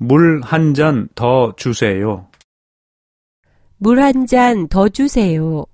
물 한 잔 더 주세요. 물 한 잔 더 주세요.